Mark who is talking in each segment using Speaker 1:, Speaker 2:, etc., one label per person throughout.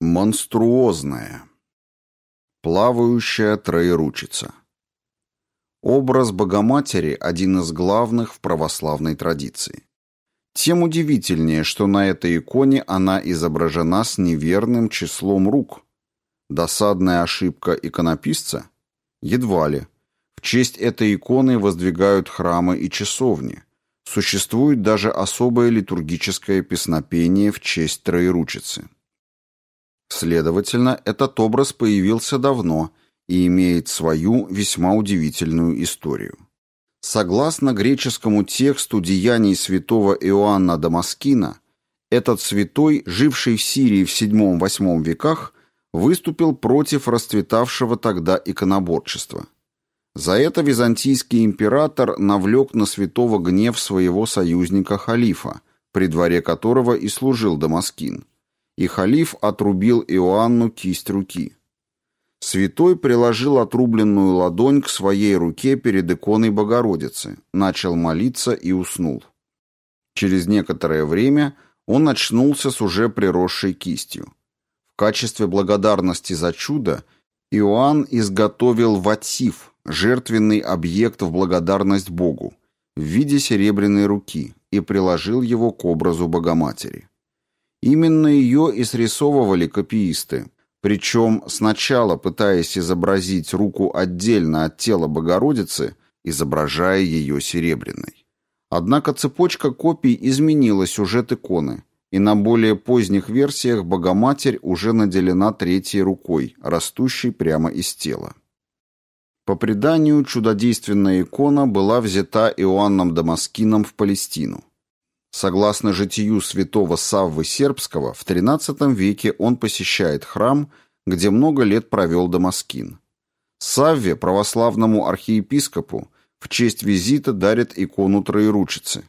Speaker 1: Монструозная. Плавающая троеручица. Образ Богоматери – один из главных в православной традиции. Тем удивительнее, что на этой иконе она изображена с неверным числом рук. Досадная ошибка иконописца? Едва ли. В честь этой иконы воздвигают храмы и часовни. Существует даже особое литургическое песнопение в честь Троеручицы. Следовательно, этот образ появился давно и имеет свою весьма удивительную историю. Согласно греческому тексту деяний святого Иоанна Дамаскина, этот святой, живший в Сирии в VII-VIII веках, выступил против расцветавшего тогда иконоборчества. За это византийский император навлек на святого гнев своего союзника халифа, при дворе которого и служил Дамаскин – и халиф отрубил Иоанну кисть руки. Святой приложил отрубленную ладонь к своей руке перед иконой Богородицы, начал молиться и уснул. Через некоторое время он очнулся с уже приросшей кистью. В качестве благодарности за чудо Иоанн изготовил ватсив, жертвенный объект в благодарность Богу, в виде серебряной руки, и приложил его к образу Богоматери. Именно ее и срисовывали копиисты, причем сначала пытаясь изобразить руку отдельно от тела Богородицы, изображая ее серебряной. Однако цепочка копий изменила сюжет иконы, и на более поздних версиях Богоматерь уже наделена третьей рукой, растущей прямо из тела. По преданию, чудодейственная икона была взята Иоанном Дамаскином в Палестину. Согласно житию святого Саввы Сербского, в XIII веке он посещает храм, где много лет провел Дамаскин. Савве, православному архиепископу, в честь визита дарит икону Троеручицы.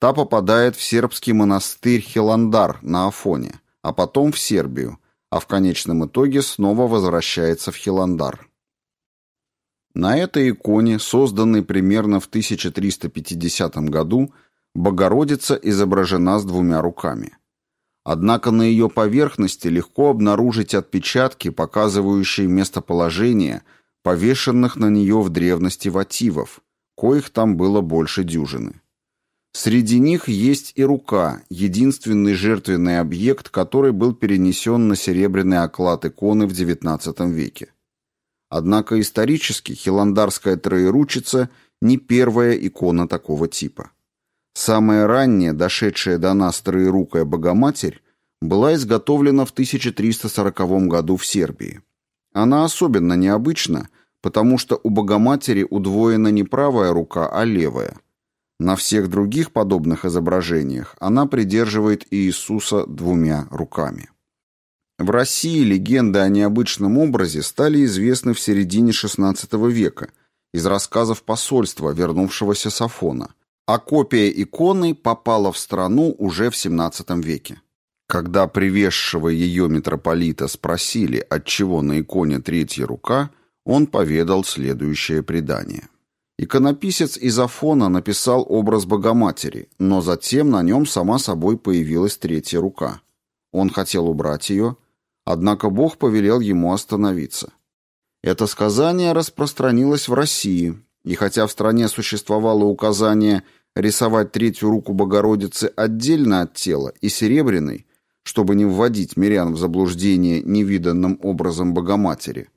Speaker 1: Та попадает в сербский монастырь Хиландар на Афоне, а потом в Сербию, а в конечном итоге снова возвращается в Хиландар. На этой иконе, созданной примерно в 1350 году, Богородица изображена с двумя руками. Однако на ее поверхности легко обнаружить отпечатки, показывающие местоположение повешенных на нее в древности вативов, коих там было больше дюжины. Среди них есть и рука, единственный жертвенный объект, который был перенесен на серебряный оклад иконы в XIX веке. Однако исторически Хиландарская троеручица не первая икона такого типа. Самая ранняя, дошедшая до нас троерукая Богоматерь, была изготовлена в 1340 году в Сербии. Она особенно необычна, потому что у Богоматери удвоена не правая рука, а левая. На всех других подобных изображениях она придерживает Иисуса двумя руками. В России легенды о необычном образе стали известны в середине XVI века из рассказов посольства, вернувшегося с Афона – а копия иконы попала в страну уже в XVII веке. Когда привезшего ее митрополита спросили, отчего на иконе третья рука, он поведал следующее предание. Иконописец из Афона написал образ Богоматери, но затем на нем сама собой появилась третья рука. Он хотел убрать ее, однако Бог повелел ему остановиться. Это сказание распространилось в России, и хотя в стране существовало указание рисовать третью руку Богородицы отдельно от тела и серебряной, чтобы не вводить мирян в заблуждение невиданным образом Богоматери,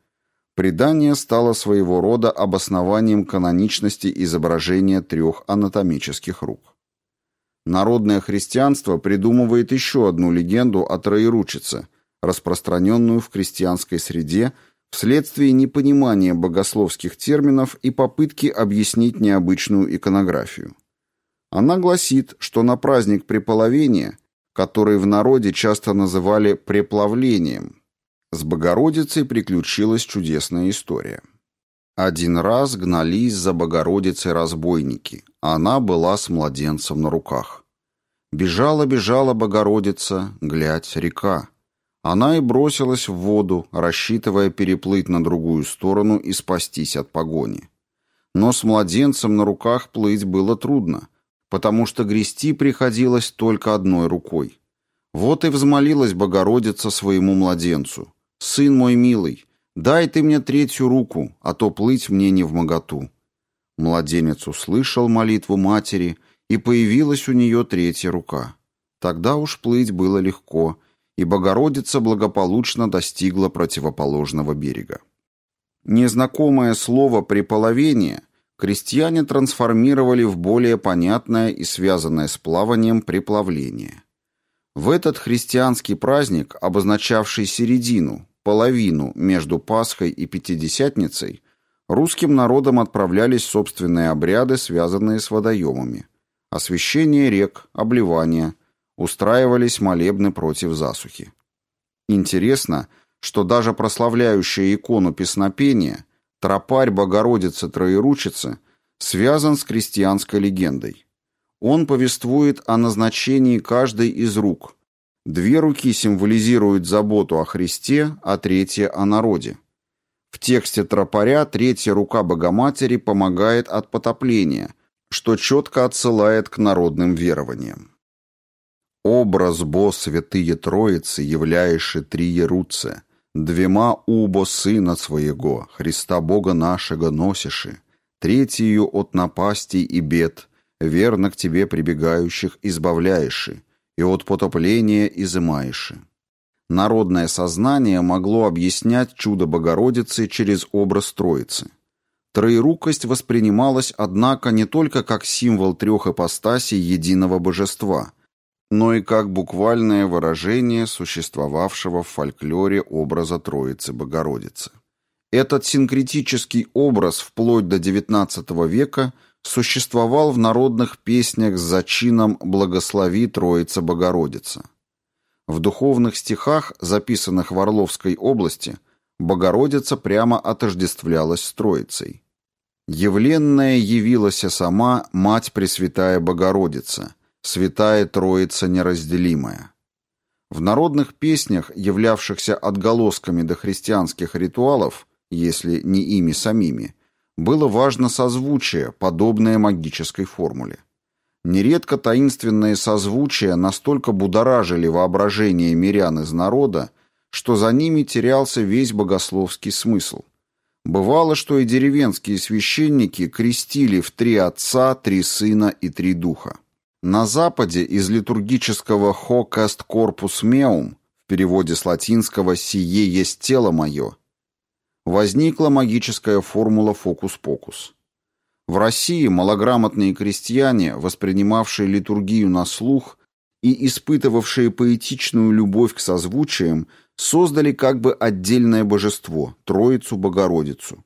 Speaker 1: предание стало своего рода обоснованием каноничности изображения трех анатомических рук. Народное христианство придумывает еще одну легенду о Троеручице, распространенную в крестьянской среде – вследствие непонимания богословских терминов и попытки объяснить необычную иконографию. Она гласит, что на праздник преполовения, который в народе часто называли преплавлением, с Богородицей приключилась чудесная история. Один раз гнались за Богородицей разбойники, а она была с младенцем на руках. Бежала-бежала Богородица, глядь, река. Она и бросилась в воду, рассчитывая переплыть на другую сторону и спастись от погони. Но с младенцем на руках плыть было трудно, потому что грести приходилось только одной рукой. Вот и взмолилась Богородица своему младенцу. «Сын мой милый, дай ты мне третью руку, а то плыть мне не в моготу». Младенец услышал молитву матери, и появилась у нее третья рука. Тогда уж плыть было легко, и Богородица благополучно достигла противоположного берега. Незнакомое слово «преполовение» крестьяне трансформировали в более понятное и связанное с плаванием приплавление. В этот христианский праздник, обозначавший середину, половину между Пасхой и Пятидесятницей, русским народом отправлялись собственные обряды, связанные с водоемами. Освящение рек, обливания, устраивались молебны против засухи. Интересно, что даже прославляющая икону песнопения Тропарь Богородицы Троеручицы связан с крестьянской легендой. Он повествует о назначении каждой из рук. Две руки символизируют заботу о Христе, а третья – о народе. В тексте тропаря третья рука Богоматери помогает от потопления, что четко отсылает к народным верованиям. «Образ бо святые Троицы, являеши три Еруце, Двема убо Сына Своего, Христа Бога нашего носиши, третью от напастей и бед, верно к Тебе прибегающих избавляеши, и от потопления изымаеши. Народное сознание могло объяснять чудо Богородицы через образ Троицы. Троерукость воспринималась, однако, не только как символ трех ипостасей единого божества – но и как буквальное выражение существовавшего в фольклоре образа Троицы Богородицы. Этот синкретический образ вплоть до XIX века существовал в народных песнях с зачином «Благослови Троица Богородица». В духовных стихах, записанных в Орловской области, Богородица прямо отождествлялась с Троицей. «Явленная явилась сама Мать Пресвятая Богородица», Святая Троица неразделимая. В народных песнях, являвшихся отголосками дохристианских ритуалов, если не ими самими, было важно созвучие, подобное магической формуле. Нередко таинственные созвучия настолько будоражили воображение мирян из народа, что за ними терялся весь богословский смысл. Бывало, что и деревенские священники крестили в три отца, три сына и три духа. На Западе из литургического «hoc est corpus meum» в переводе с латинского «сие есть тело мое» возникла магическая формула «фокус-покус». В России малограмотные крестьяне, воспринимавшие литургию на слух и испытывавшие поэтичную любовь к созвучиям, создали как бы отдельное божество – Троицу Богородицу.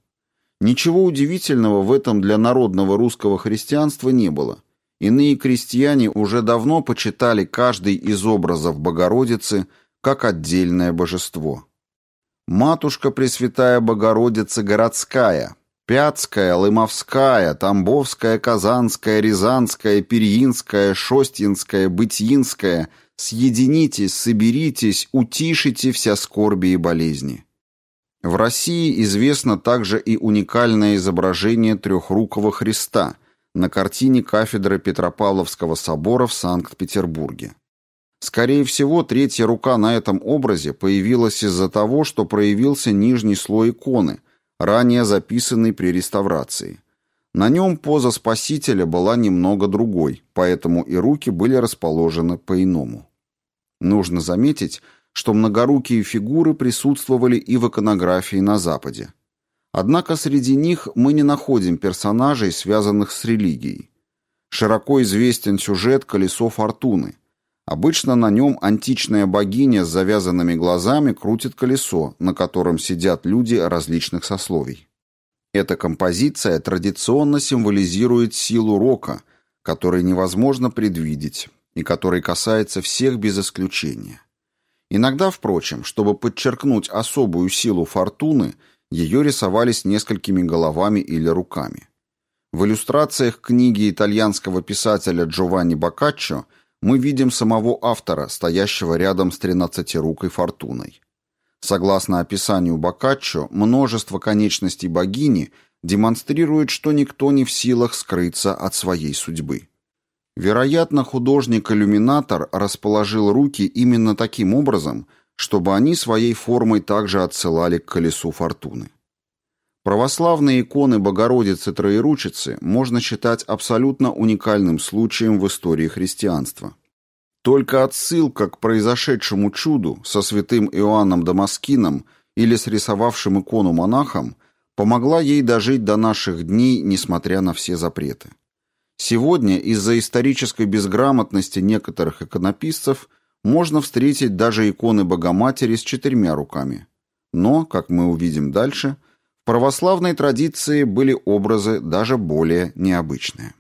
Speaker 1: Ничего удивительного в этом для народного русского христианства не было – Иные крестьяне уже давно почитали каждый из образов Богородицы как отдельное божество. Матушка Пресвятая Богородица городская, Пятская, Лымовская, Тамбовская, Казанская, Рязанская, Перьинская, Шостинская, Бытьинская, съединитесь, соберитесь, утишите вся скорби и болезни. В России известно также и уникальное изображение трехрукого Христа – на картине кафедры Петропавловского собора в Санкт-Петербурге. Скорее всего, третья рука на этом образе появилась из-за того, что проявился нижний слой иконы, ранее записанный при реставрации. На нем поза Спасителя была немного другой, поэтому и руки были расположены по-иному. Нужно заметить, что многорукие фигуры присутствовали и в иконографии на Западе. Однако среди них мы не находим персонажей, связанных с религией. Широко известен сюжет «Колесо фортуны». Обычно на нем античная богиня с завязанными глазами крутит колесо, на котором сидят люди различных сословий. Эта композиция традиционно символизирует силу рока, который невозможно предвидеть и который касается всех без исключения. Иногда, впрочем, чтобы подчеркнуть особую силу фортуны – ее рисовали с несколькими головами или руками. В иллюстрациях книги итальянского писателя Джованни Боккаччо мы видим самого автора, стоящего рядом с тринадцатирукой фортуной. Согласно описанию Боккаччо, множество конечностей богини демонстрирует, что никто не в силах скрыться от своей судьбы. Вероятно, художник-иллюминатор расположил руки именно таким образом, чтобы они своей формой также отсылали к колесу фортуны. Православные иконы Богородицы Троеручицы можно считать абсолютно уникальным случаем в истории христианства. Только отсылка к произошедшему чуду со святым Иоанном Дамаскином или с рисовавшим икону монахом помогла ей дожить до наших дней, несмотря на все запреты. Сегодня из-за исторической безграмотности некоторых иконописцев можно встретить даже иконы Богоматери с четырьмя руками. Но, как мы увидим дальше, в православной традиции были образы даже более необычные.